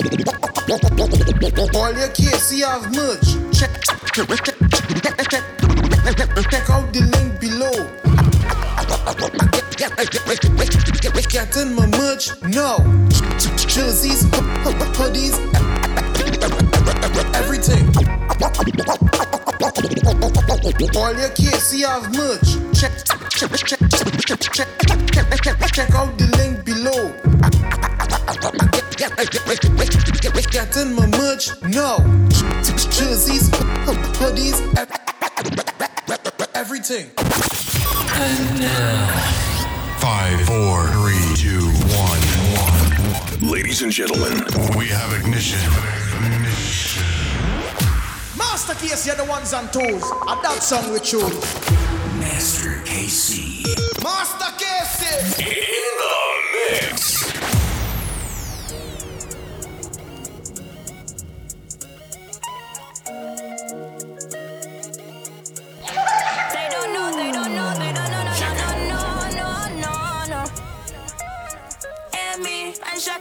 All your kids, you have merch. Check, check, check, check out the link below. Getting my merch now. Jerseys, hoodies, everything. All your kids, you have merch. Check, check, check, check, check, check out the link below. Getting my merch now. Jerseys, hoodies, everything. And now, five, four, three, two, one, one. Ladies and gentlemen, we have ignition. ignition. Master Case, you're the ones on toes. A that song we chose. Master KC. Master Case. In the mix.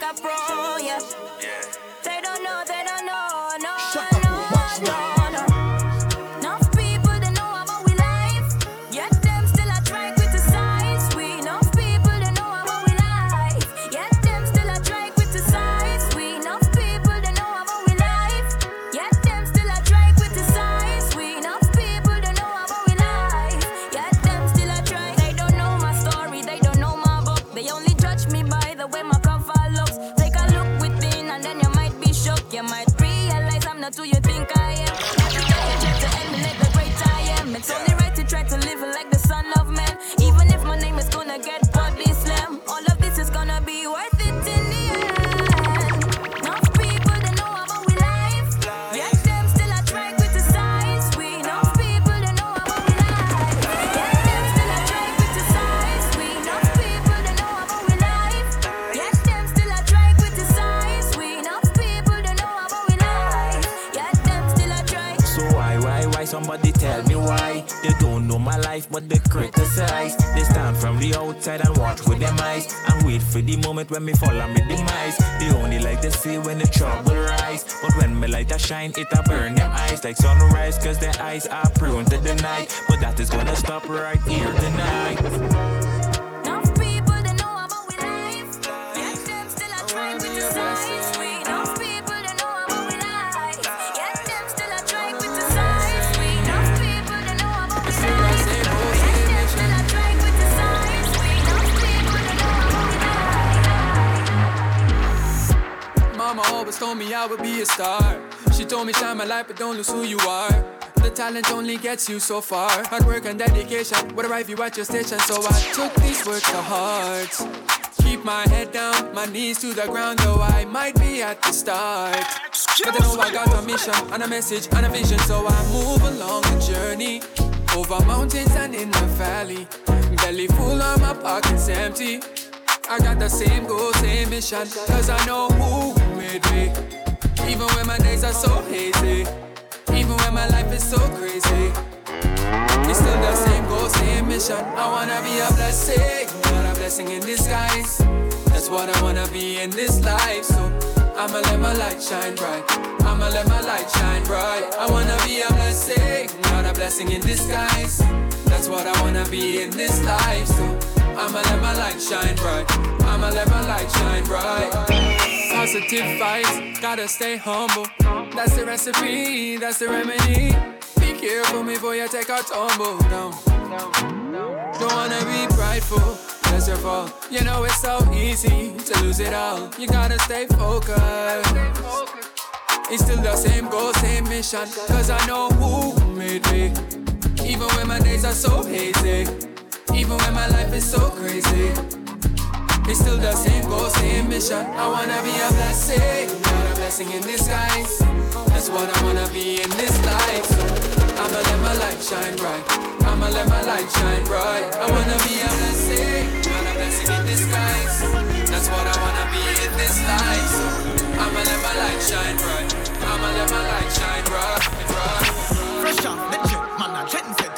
Shaka Pro, yeah. Yet them still a try criticize. We enough people they know about we life. Yes, I'm still a with the signs. We don't be put in all my life. Mama always told me I would be a star. She told me shine my light, but don't lose who you are. The talent only gets you so far. Hard work and dedication would arrive you at your station. So I took these words to heart. Keep my head down, my knees to the ground, though I might be at the start. But I know I got a mission and a message and a vision, so I move along the journey. Over mountains and in the valley. Belly full and my pockets empty. I got the same goal, same mission, cause I know who made me. Even when my days are so hazy, even when my life is so crazy. It's still the same goal, same mission. I wanna be a blessing, not a blessing in disguise. That's what I wanna be in this life. So I'ma let my light shine bright. I'ma let my light shine bright. I wanna be a blessing, not a blessing in disguise. That's what I wanna be in this life. So I'ma let my light shine bright. I'ma let my light shine bright. Positive vibes, gotta stay humble. That's the recipe, that's the remedy. Be careful before you take a tumble down. Don't wanna be prideful, that's your fault. You know it's so easy to lose it all. You gotta stay focused. It's still the same goal, same mission. Cause I know who made me. Even when my days are so hazy. Even when my life is so crazy. It's still the same goal, same mission. I wanna be a blessing, not a blessing in disguise. That's what I wanna be in this life. I'ma let my light shine bright. I'ma let my light shine bright. I wanna be a blessing, not a blessing in disguise. That's what I wanna be in this life. I'ma let my light shine bright. I'ma let my light shine bright. Fresh off the jet, man, a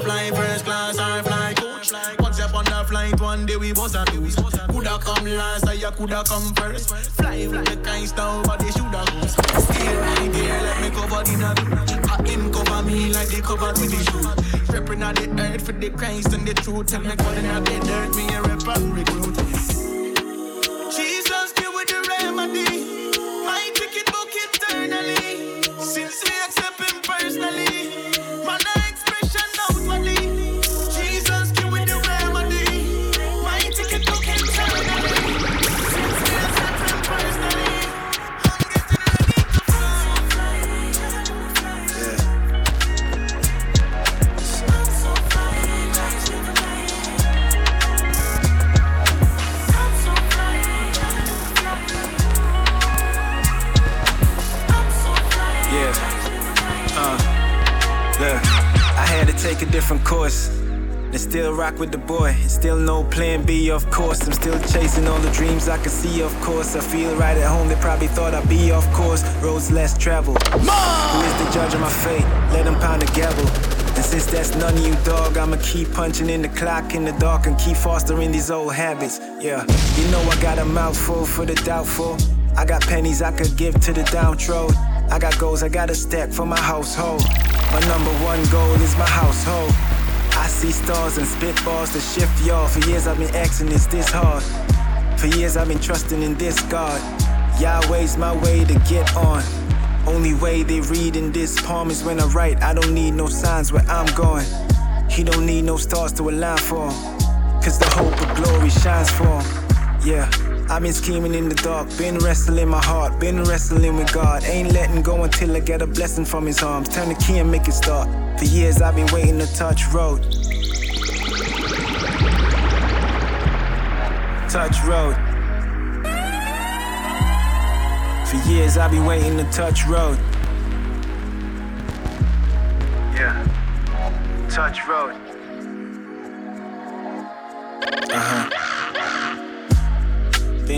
Fly first class or fly coach. Once upon a flight, one day we was lose. Coulda come last, or you coulda come first. Fly the kind style, but they shoulda goes. Stay right there, let me cover the nut. I him cover me like they covered with the shoe. Repping on the earth for the Christ and the truth. Tell me calling out the dirt, me a rapper recruit. Different course. And still rock with the boy. Still no plan B, of course. I'm still chasing all the dreams I could see, of course. I feel right at home, they probably thought I'd be off course. Roads less traveled. Who is the judge of my fate? Let him pound the gavel. And since that's none of you, dog, I'ma keep punching in the clock in the dark and keep fostering these old habits. Yeah, you know I got a mouthful for the doubtful. I got pennies I could give to the downtrodden. I got goals I gotta stack for my household. My number one goal is my household. I see stars and spitballs to shift y'all. For years I've been asking, is this hard? For years I've been trusting in this God. Yahweh's my way to get on. Only way they read in this palm is when I write. I don't need no signs where I'm going. He don't need no stars to align for him. Cause the hope of glory shines for him. Yeah, I've been scheming in the dark, been wrestling my heart, been wrestling with God. Ain't letting go until I get a blessing from his arms. Turn the key and make it start. For years I've been waiting to touch road. Touch road. For years I've been waiting to touch road. Yeah. Touch road.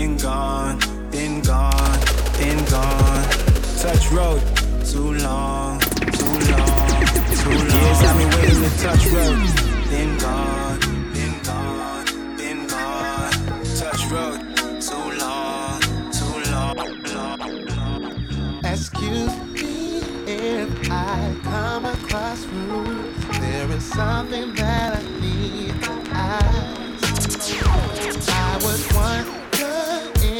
Been gone, been gone, been gone. Touch road, too long, too long, too long. Years I've been waiting to touch road. Been gone, been gone, been gone. Touch road, too long, too long, long, long. Excuse me if I come across rude. There is something that I need ask. I was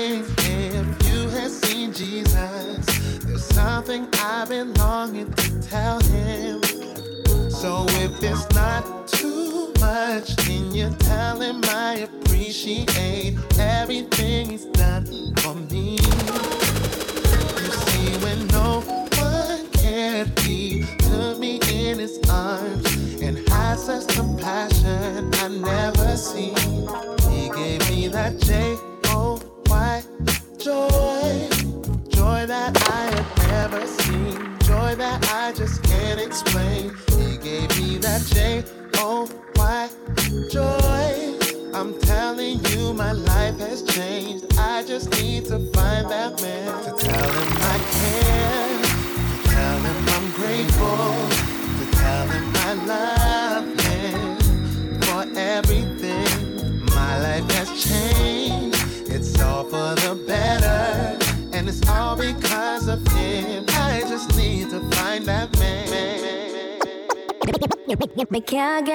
if you had seen Jesus. There's something I've been longing to tell him. So if it's not too much, can you tell him I appreciate everything he's done for me?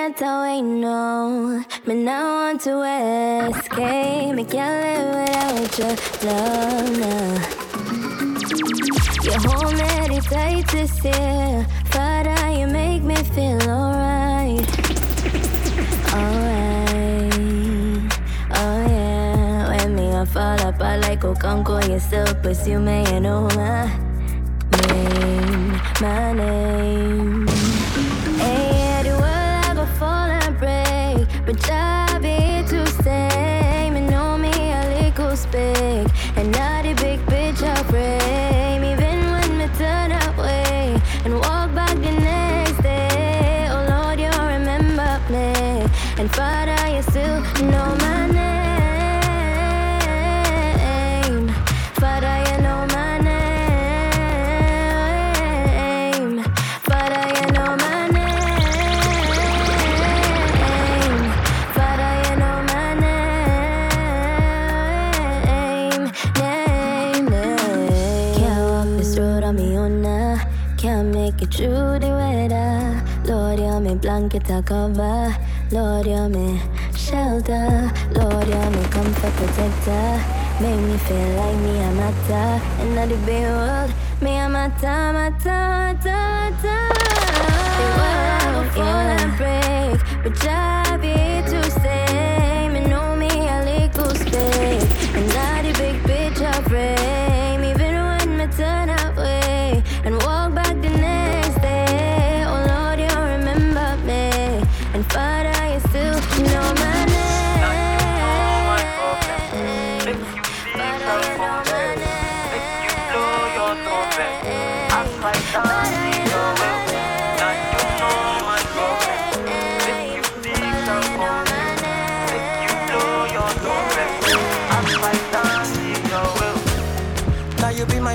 Get away, no. Me now want to escape. Me can't live without your love, now. You hold me tight this year. Father, you make me feel alright. Alright. Oh yeah. When me I fall I like Okanko. You still pursue me, you know my name, my name. Cover. Lord, you're me shelter. Lord, you're me comfort protector. Make me feel like me a matter. In the big world, me a matter, matter, matter, matter. The world and break, but I be to stay. Me know me a little space, and not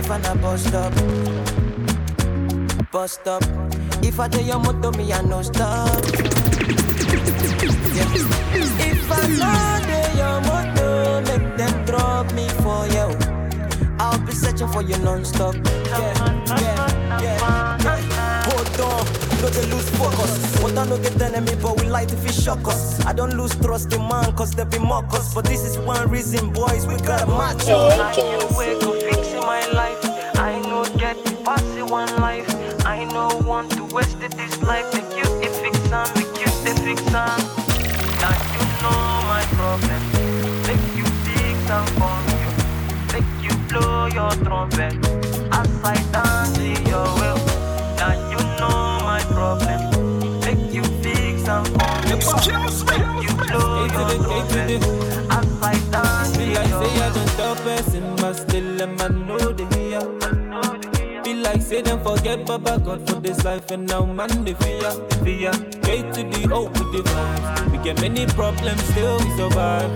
Now you be my fan, I bust up. Bust up. If I tell your motto, me, I no stop. Yeah. If I know they your motto, make them drop me for you. I'll be searching for you non-stop. Yeah, yeah, yeah, yeah. Hold on, no they lose focus. What I no get enemy, but we like to fish shock us. I don't lose trust in man, cause they be mock us. But this is one reason, boys, we gotta match up. Wake up, fixing my life. I know get past it one life. I know want to waste it this life. Make you the fix on, make you the fix on. Now you know my problem. Make you fix and for you. Make you blow your trumpet. As I dance to your will. Now you know my problem. Make you fix and for you. Make you blow your trumpet. As I dance to Be like your say I will. Say them forget Baba God for this life and now man they fear, fear. Straight to the hope with the vibes. We get many problems, still we survive.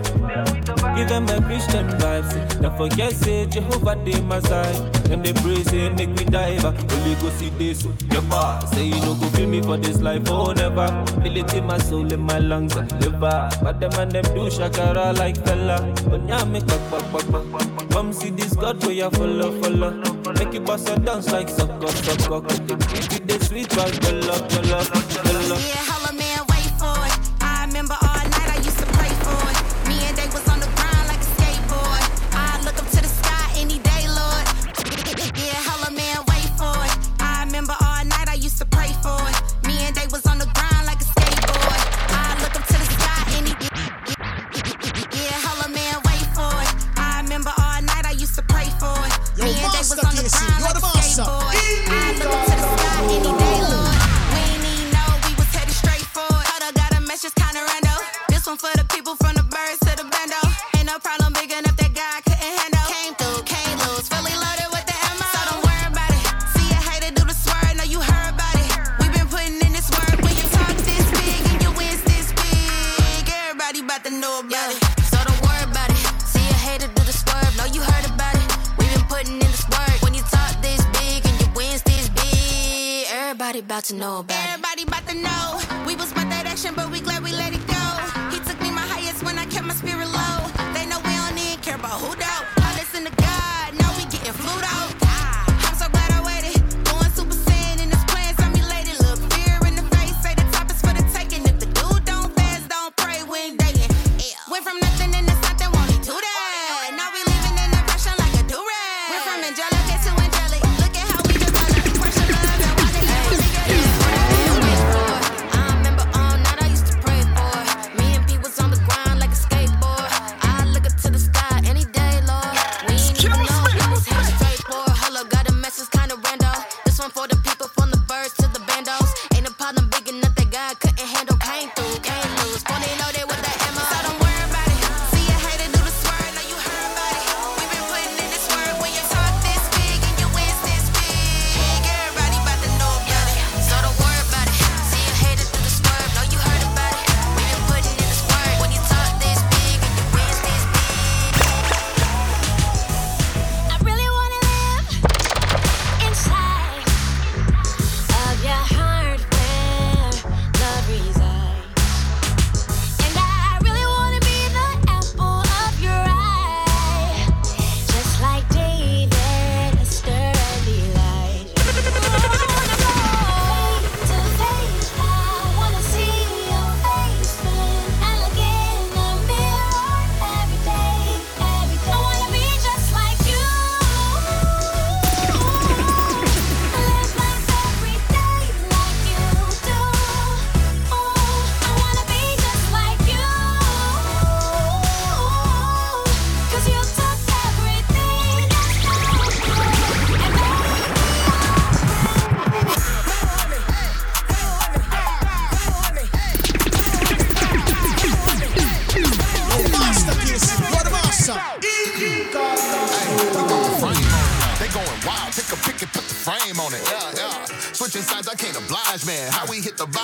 Give them a Christian vibes. Don't forget say Jehovah they my side. Them they pray say make me dive. Only go see this. Boss say you no go feel me for this life, oh never. Feel it in my soul, in my lungs and liver. But them and them do shakara like fella. But yeah, make back, back, back, back. Come see this God where you follow, follow. Make it bust a dance like sucker, sucker. With the beat, with the sweet vibe, your love, your love, your love. Yeah, hella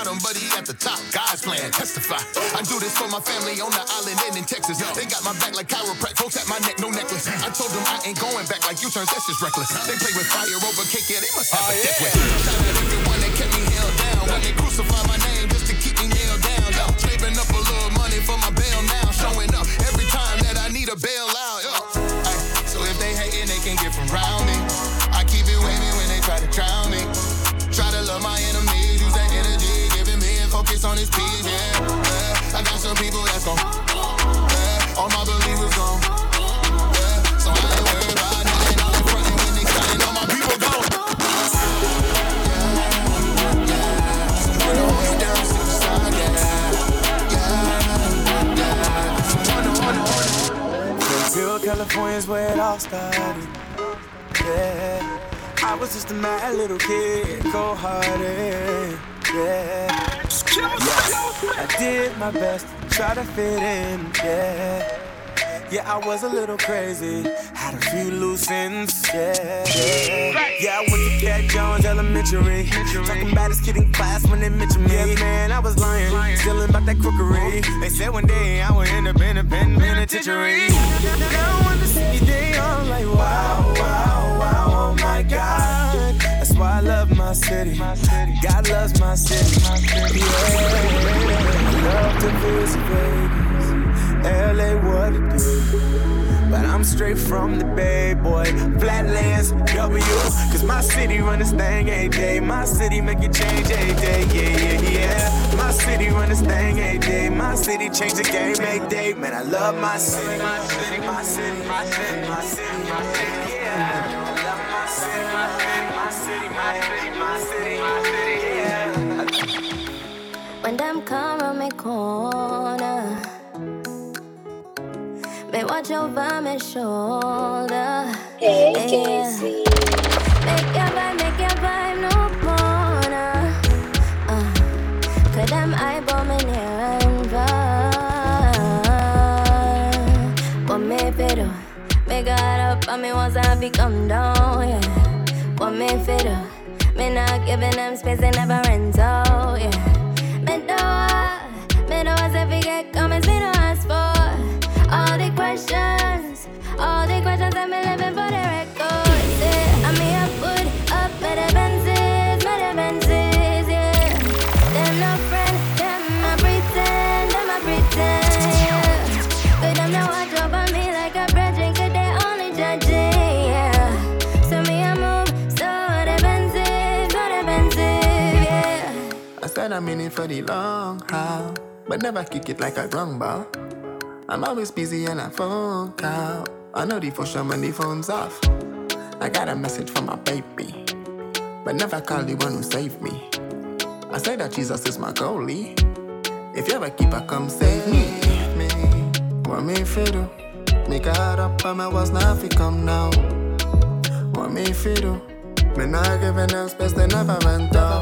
bottom, but he at the top. God's plan, testify. I do this for my family on the island and in Texas. They got my back like chiropractic. Folks at my neck, no necklace. I told them I ain't going back like you turns, that's just reckless. They play with fire over cake, yeah, they must have a oh, death California's where it all started. Yeah, I was just a mad little kid, cold hearted. Yeah. I did my best, try to fit in. Yeah. Yeah, I was a little crazy, had a few loose ends. Yeah, Elementary, talking about this kid in class when they mentioned me. Yeah, man, I was lying, stealing about that crookery. They said one day I would end up in a pen penitentiary. Now when they see they all like, wow, wow, wow, oh my God. That's why I love my city. God loves my city. Yeah, love to visit Vegas. LA, what it do? But I'm straight from the Bay, boy. Flatlands, W. Cause my city run this thing every day. My city make it change every day. Yeah, yeah, yeah. My city run this thing every day. My city change the game every day. Man, I love my city. My city, my city, my city, my city, my city. Yeah. I love my city, my city, my city, my city, my city, my city. Yeah. When them come around me me watch over my shoulder. Hey, Yeah. Casey. Make your vibe, make your vibe no corner. Uh, cause them eyeball me near and far. What me fi do? Me got up and me was happy come down, yeah. What me fi do? Me not giving them space, they never rent out, yeah. Me do what? Me do what if we get comments, me no ask for. All questions, all the questions that me living for the record. Yeah, I mean I put up the Benzes, the Benzes, yeah. Them no friend, them a pretend, them a pretend, yeah. But them no watch over me like a brethren, 'cause they only judging, yeah. So me I move, so the Benzes, so the Benzes, yeah. I said I'm in it for the long haul, but never kick it like a drum ball. I'm always busy and I phone call. I know the function when the phone's off. I got a message from my baby, but never call the one who saved me. I say that Jesus is my goalie. If you ever keep her, come save me. me. What me fi do? Me got up and I was not fi come now. What me fi do? Me not giving them space, they never went out.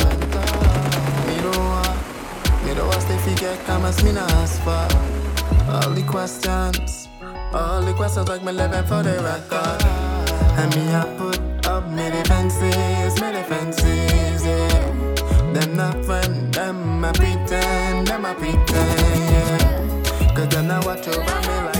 Me do what? Me do what stay fi get come as me not ask for. All the questions, all the questions like me living for the record. And me I put up me defenses, me defenses, yeah. Them not friend, them a pretend, them a pretend, yeah. Cause them not watch over me like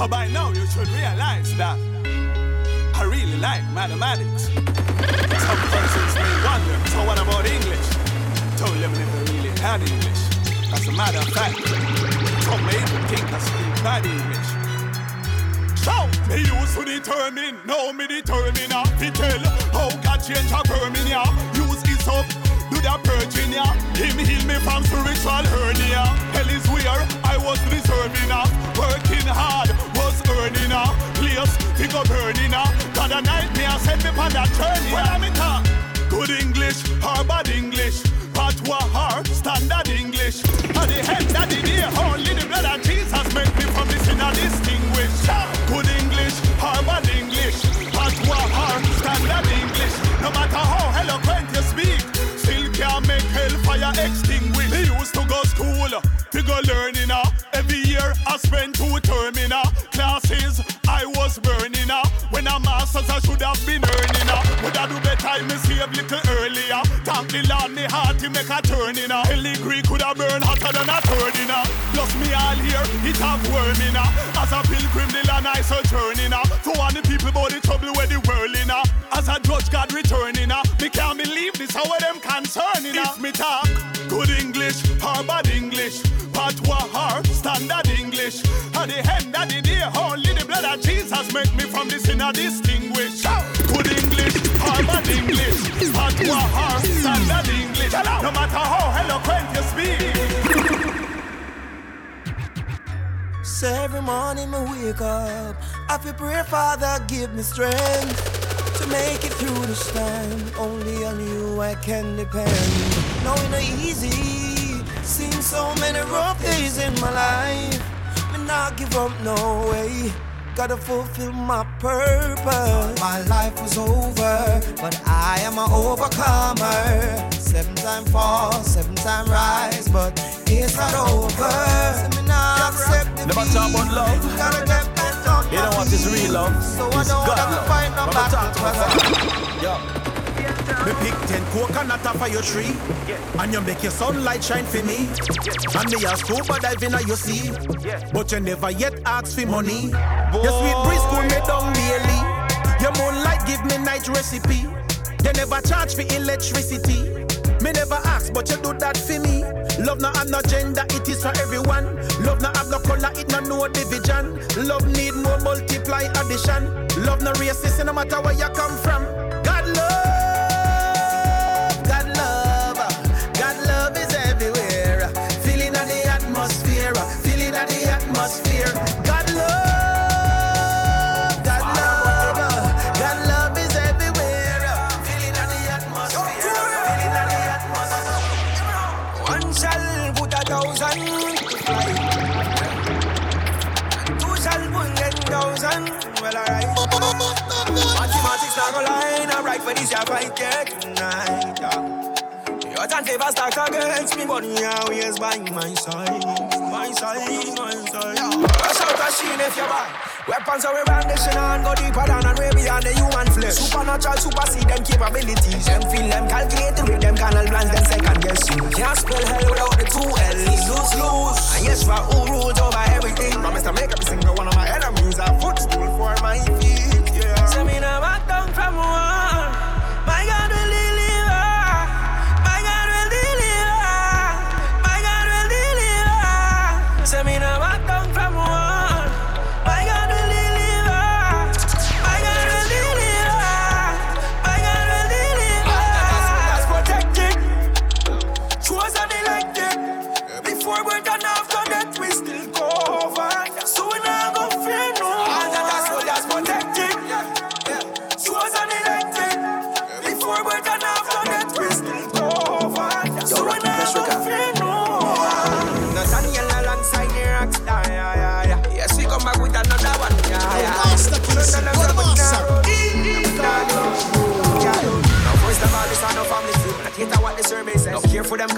So by now you should realize that I really like mathematics. Some persons may wonder, so what about English? Told them never really had English. As a matter of fact, some may even think I speak bad English. So, me used to determine, now me determine how to tell how God change a vermin, yeah. Use his up, do that yeah. Him heal me from spiritual hernia. Hell is where I was deserving of. Working hard, earning a place, figure burning a. God a nightmare, send me on that journey. Well, I'm in talk. Good English or bad English. Patois or standard English. At the end of the day, only the blood of Jesus make me from this in a distinguished. Good English or bad English. Patois or standard English. No matter how eloquent you speak, still can't make hellfire extinguish. We used to go school, to go learning. Uh. Every year I spent two terminal classes. A I should have been earning. Uh. Would I do better? Me save little earlier. Thank the Lord, me heart to make a turn in. Uh. Hell degree could have burned hotter than a turning. Uh. Plus me all here, it have worming. Uh. As a pilgrim, the land I sojourning. Uh. To warn the people about the trouble where the world in. As a judge, God returning. Uh. Me can't believe this, how them concerning. Uh. If me talk good English or bad English, patois or standard English. At the end of the day, only the blood of Jesus make me from this in a distinguish. Good English bad English, patois or standard English. No matter how eloquent you speak. So every morning I wake up, I feel pray, Father, give me strength to make it through this time. Only on you I can depend. Knowing it ain't easy. Seen so many rough days in my life. Not give up, no way. Gotta fulfill my purpose. My life was over, but I am an overcomer. Seven time fall, seven time rise, but it's not over. So me not accept Never talk about love. Gotta back on You know what is real love? So I don't God have to fight no battle. Yo. Me pick ten coconut off of your tree. And you make your sunlight shine for me. And me a scuba in your sea. But you never yet ask for money. Your sweet breeze cool me down daily. Your moonlight give me night recipe. You never charge for electricity. Me never ask but you do that for me. Love no have no gender, it is for everyone. Love no have no color, it no no division. Love need more multiply addition. Love no racist no matter where you come from for this, yeah, fight yeah, tonight. Yeah. Your time favor stack against me, but you always by my side. My side, my side. Rush out a sheen if you buy. Weapons are we brandishing on, go deeper than and way beyond the human flesh. Supernatural supersede them capabilities. Them feel them calculated with them canal plans, them second guess you. Can't spell hell without the two L's. Lose, lose. And yes, for who rules over everything. Promise to make every single one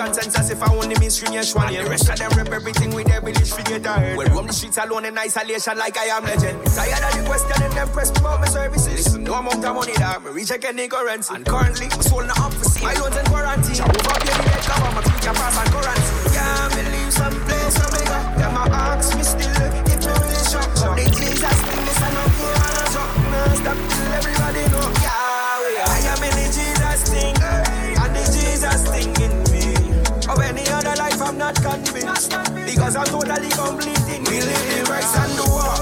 conscience as if I own the mainstream one. Yeah, rest of them rep everything with their village figure tired. When roam the streets alone in isolation like I am legend. Tired of the question and them press me about my services. Listen, no amount of money that me reject any currency. And currently, my soul not up for sale. My loans in quarantine. Chop over baby, they cover my future pass and currency. Yeah, me believe some place so bigger. Them my ask me still if me really shop. How they tease thing, things I know you wanna drop. No stop. Not convinced. Because I'm totally complete in Me live the Christ and the war.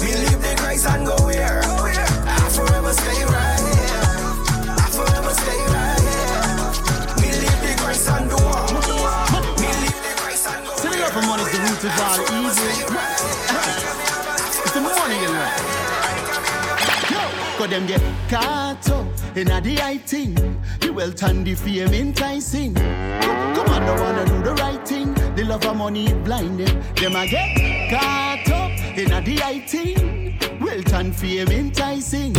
Me live the Christ and go where? I forever stay right here. I forever stay right here. Me live the Christ and the war. Me live the Christ and go up for money is the root of all evil. It's the morning, you know. Cause them get caught up in a the right thing. The wealth and the fame enticing. Come on, don't wanna do the right thing. The love of money blinded. Them a get caught up in a the right thing. Wealth and fame enticing.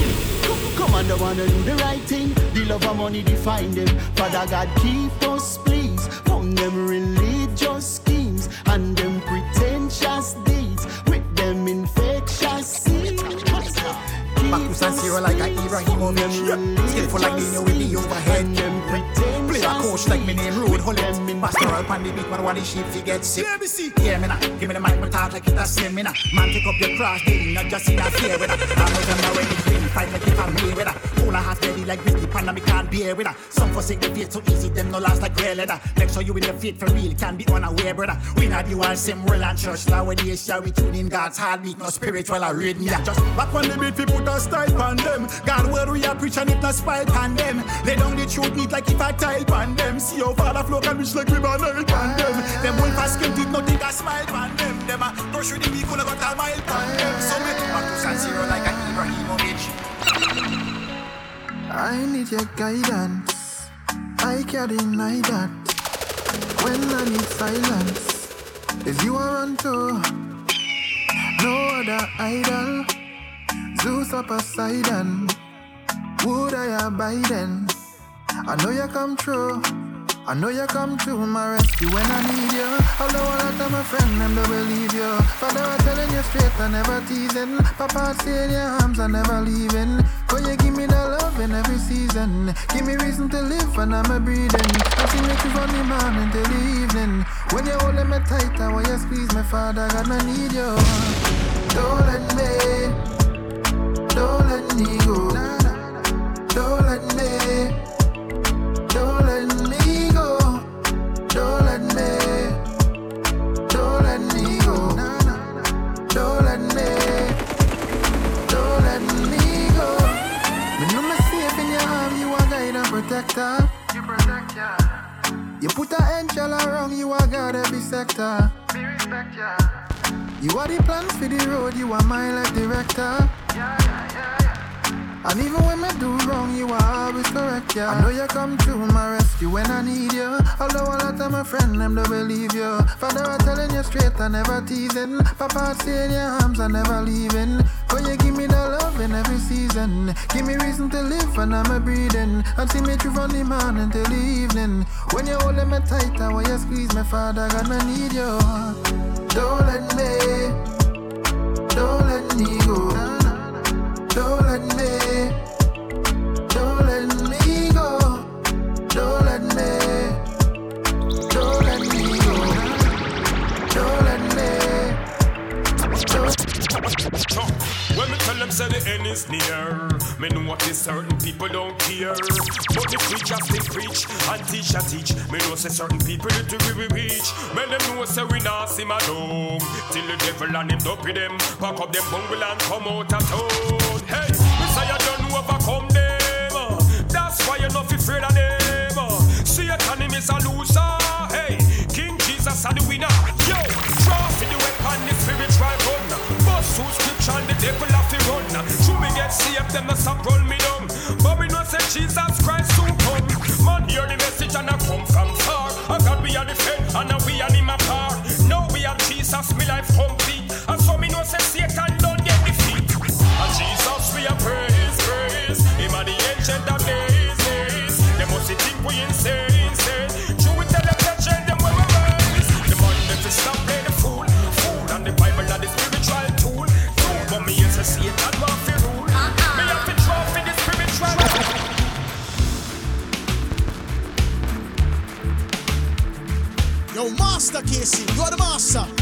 Come on, don't wanna do the right thing. The love of money define them. Father God, keep us The beat, but one sheep get sick. Hear me now, give me the mic, my talk like it a seminar. Man, take up your cross daily, not just in a fear with her. I'm not gonna ready, fight like if I'm here with her. Pull a half ready like whiskey, pan me can't bear with her. Some forsake the faith so easy, them no last like grey leather. Make sure you in the faith for real, can be unaware, brother. We not you all same world and church nowadays. Shall we tune in God's heartbeat, no spiritual or reading. Yeah, just back on the beat, we put a style on them. God, where we are preaching it, no spite on them. Lay down the truth, neat like if I tile on them. See how far the flow can reach like we man on them. Them wolf a skin did nothing I smile on them. Them a brush with the have got a mile on them. So me back to San Siro like Ibrahimovic. I need your guidance. I can't deny that. When I need silence, is you are on tour. No other idol. Zeus a side would I abide then? I know you come true. I know you come to my rescue when I need you. Although a lot of my friends them don't believe you. Father, I'm telling you straight, I never teasing. Papa, stay in your arms, I never leaving. Cause you give me the love in every season. Give me reason to live when I'm a breathing. I see you from the morning till the evening. When you holding me tight, I want you squeeze me, Father, God, I need you. Don't let me, don't let me go. Don't let me, protector. You protect ya. You put an angel around you, are God every sector. Me respect ya. You are the plans for the road, you are my life director. Yeah, yeah, yeah, yeah. And even when me do wrong, you are always correct, yeah. I know you come to my rescue when I need you. Although a lot of my friends, them don't believe you. Father, I'm telling you straight, I never teasing. Papa, stay in your arms, I never leaving. Cause you give me the love in every season. Give me reason to live when I'm a breathing. And see me through from the morning till the evening. When you holding me tight, I want you squeeze me, Father, I need you. Don't let me, don't let me go. Don't let me, say the end is near, me know what is certain people don't care. But the preachers they preach and teach a teach. Me know say certain people need to we reach. Me them know say we not see my dome till the devil and him dopey them pack up them bungle and come out a town. Hey, me say you don't overcome them. That's why you not afraid of them. Satan him is a loser. Hey, King Jesus are the winner. Saved, them not stop roll me down. But we know say Jesus Christ soon Master Casey, you're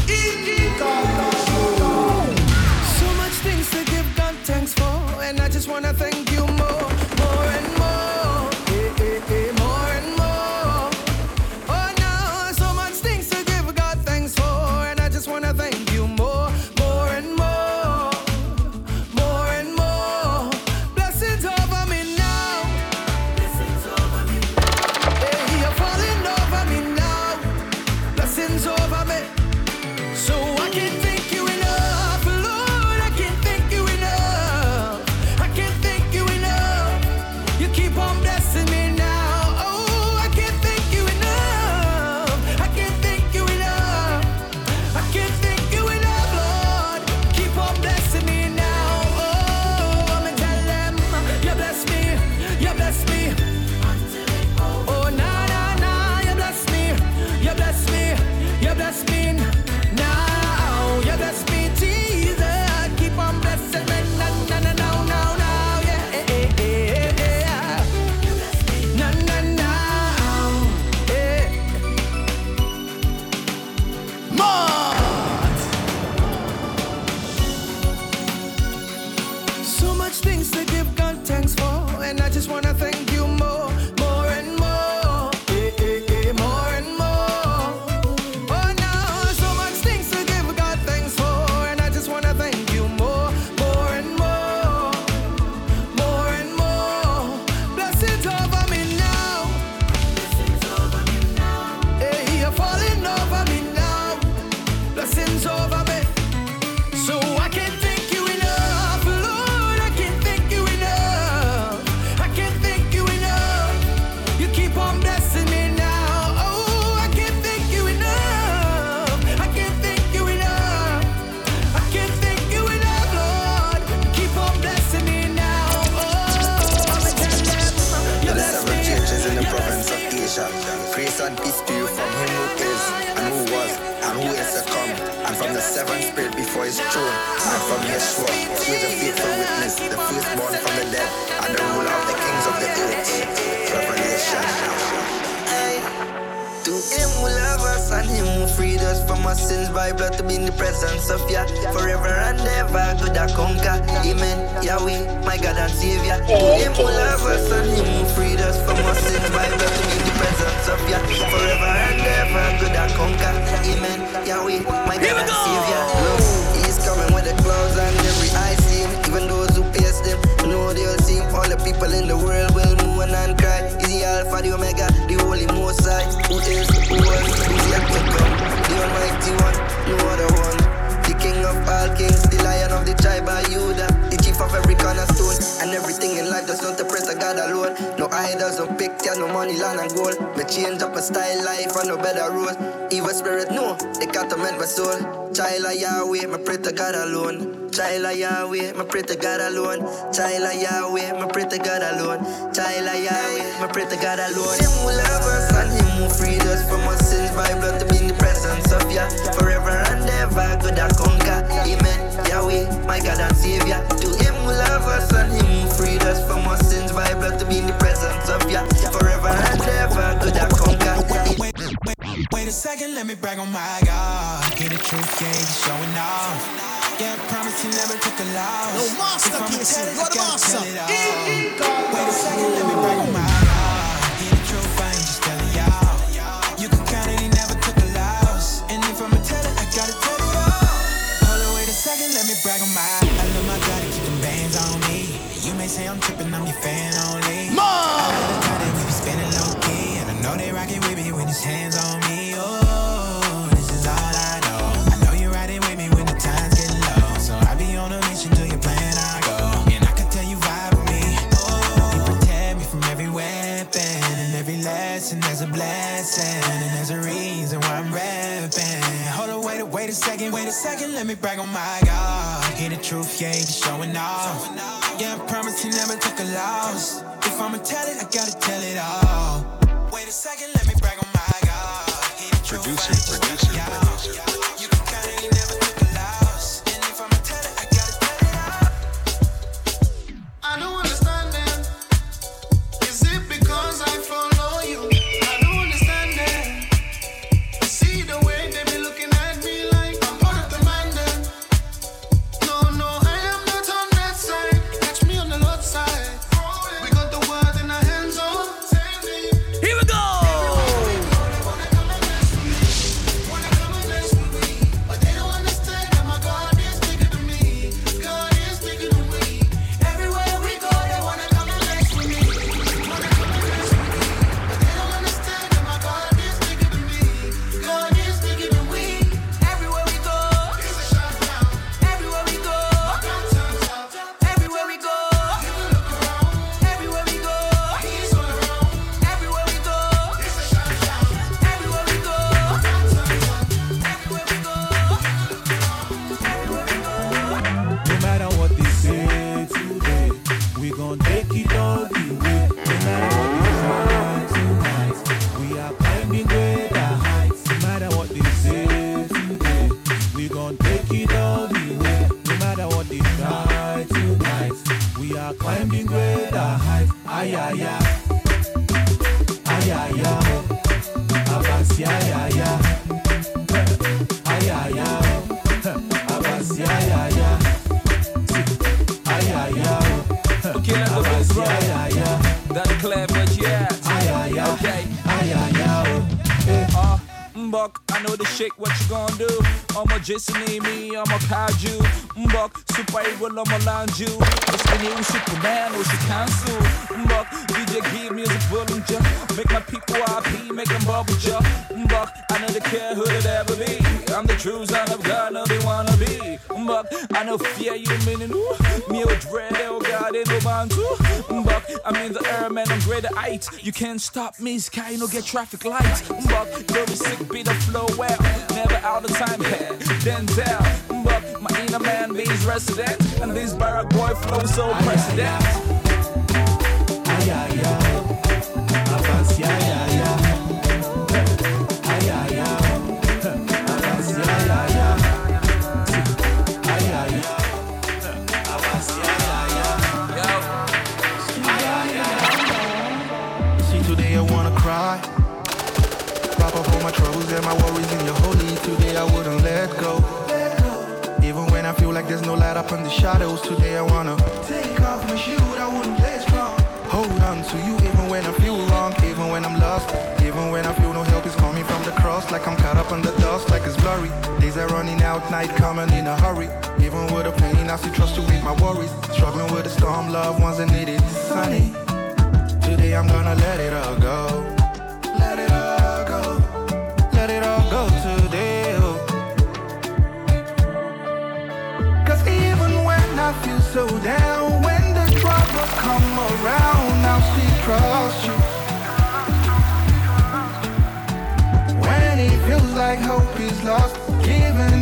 let me brag on my God. Get the truth, yeah, you showing off. Yeah, I promise you never took a loss. No monster kisses, what a monster. Wait a second, let me brag on my God. Get the truth, I ain't just telling y'all. You can count it, he never took a loss. And if I'ma I gotta tell it all. Hold wait a second, let me brag on my. I love my God keep them bands on me. You may say I'm tripping, I'm your fan. let me brag on my God. Hear the truth, yeah, ain't showing off. Yeah, I promise he never took a loss. If I'ma tell it, I gotta tell it all. Wait a second, let me brag on my God. Hear the truth, producer, producer, producer. Mbok, I know the shit, what you gonna do? I'ma just need me, I'ma pad you. evil. I'ma land you. It's the new Superman, or she cancel. Mbok, DJ give music Bollinger. Make my people happy, make them bubble jump. Mbok, I know the care who it ever be. I'm the true son of God, no they wanna be. Mbok, I know fear you meaning ooh. Me or dread, oh God, in the man too. Mbok, I'm in the air, man, I'm greater height. You can't stop me, sky, no get traffic lights. Mbok, you're sick bitch the flow well. Never out of time, then tell. But my inner man is resident, and this barrack boy flows so president. Ay, ay, ay. Avance, ay, ay. Caught up in the shadows. Today I wanna take off my shoe, I wouldn't play strong. Hold on to you even when I feel wrong, even when I'm lost, even when I feel no help is coming from the cross. Like I'm caught up in the dust, like it's blurry. Days are running out, night coming in a hurry. Even with the pain, I still trust to meet my worries. Struggling with the storm, loved ones that need it sunny. Today I'm gonna let it all go. Let it all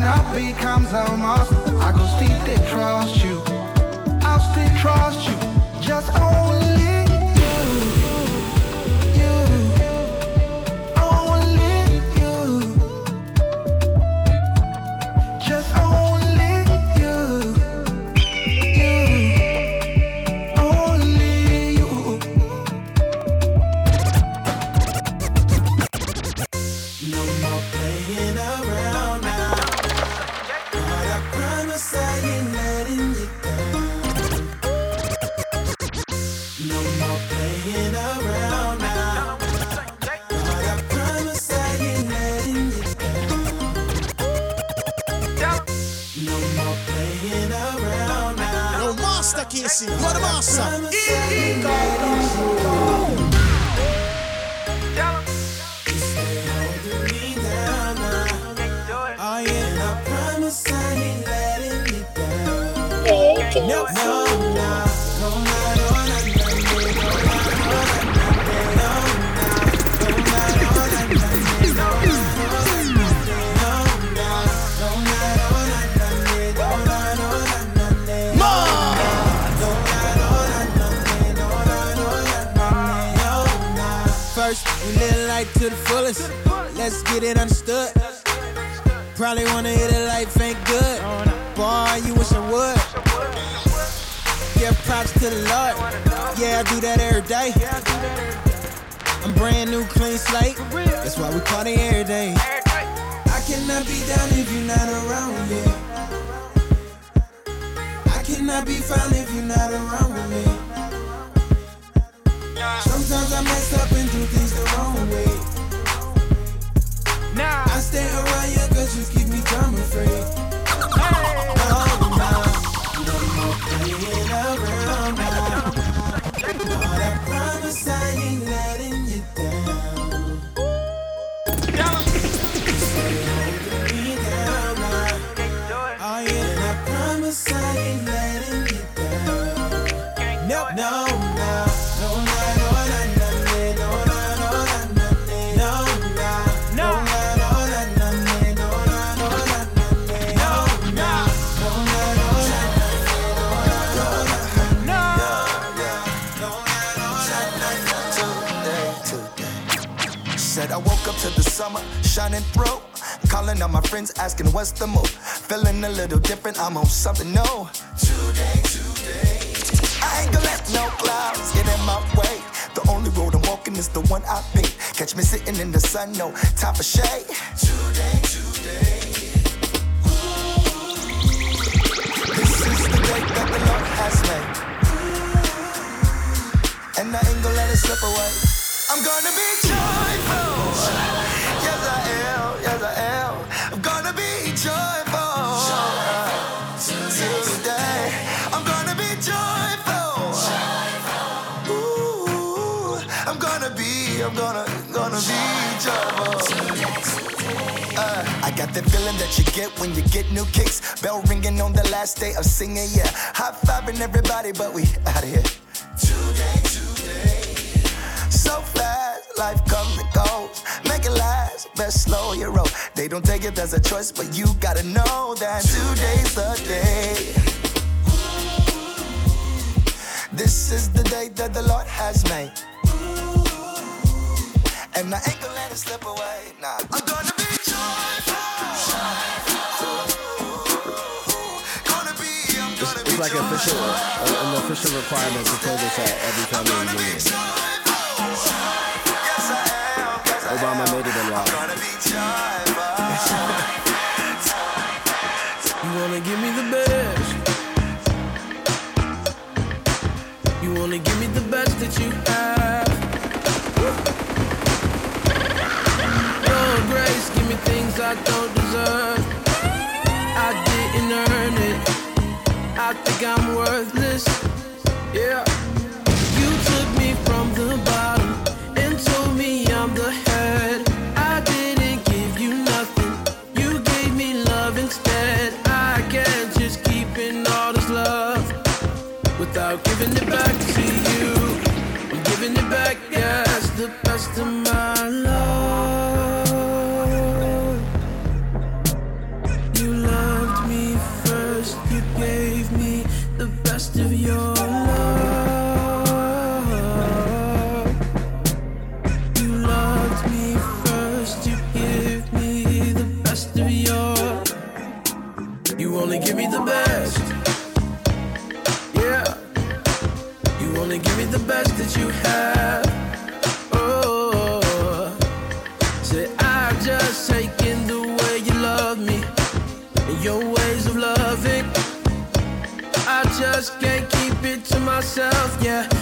up becomes a must. I go still trust you. I'll still trust you. Just only Live life to the fullest. Let's get it understood. Probably wanna hit it life ain't good. Boy, you wish I would. Give props to the Lord. Yeah, I do that every day. I'm brand new, clean slate. That's why we party every day. I cannot be down if you're not around me. I cannot be found if you're not around me. Sometimes I mess up and do things. I stay around you cause you keep me drama free. Said I woke up to the summer shining through. Calling on my friends asking what's the move. Feeling a little different, I'm on something new. Today, today. I ain't gonna let no clouds get in my way. The only road I'm walking is the one I pick. Catch me sitting in the sun, no time for shade. Today, today. This is the day that the Lord has made. And I ain't gonna let it slip away. I'm gonna be joyful. Yes, I am. Yes, I am. I'm gonna be joyful. Today, I'm gonna be joyful. Ooh, I'm gonna be, I'm gonna, gonna be joyful. Uh, I got the feeling that you get when you get new kicks. Bell ringing on the last day of singing, yeah. High fiving everybody, but we out of here. Today, today. Life comes and goes. Make it last, best slow your roll. They don't take it as a choice, but you gotta know that today's the day. This is the day that the Lord has made. And I ain't gonna let it slip away. Nah, I'm gonna be It's, it's like official, uh, an official requirement to play this at every family reunion. Obama I'm worthless. Yeah. You took me from the bottom and told me I'm the head. I didn't give you nothing. You gave me love instead. I can't just keep in all this love without giving it back to you. I'm giving it back, yes, the best of my myself. Yeah,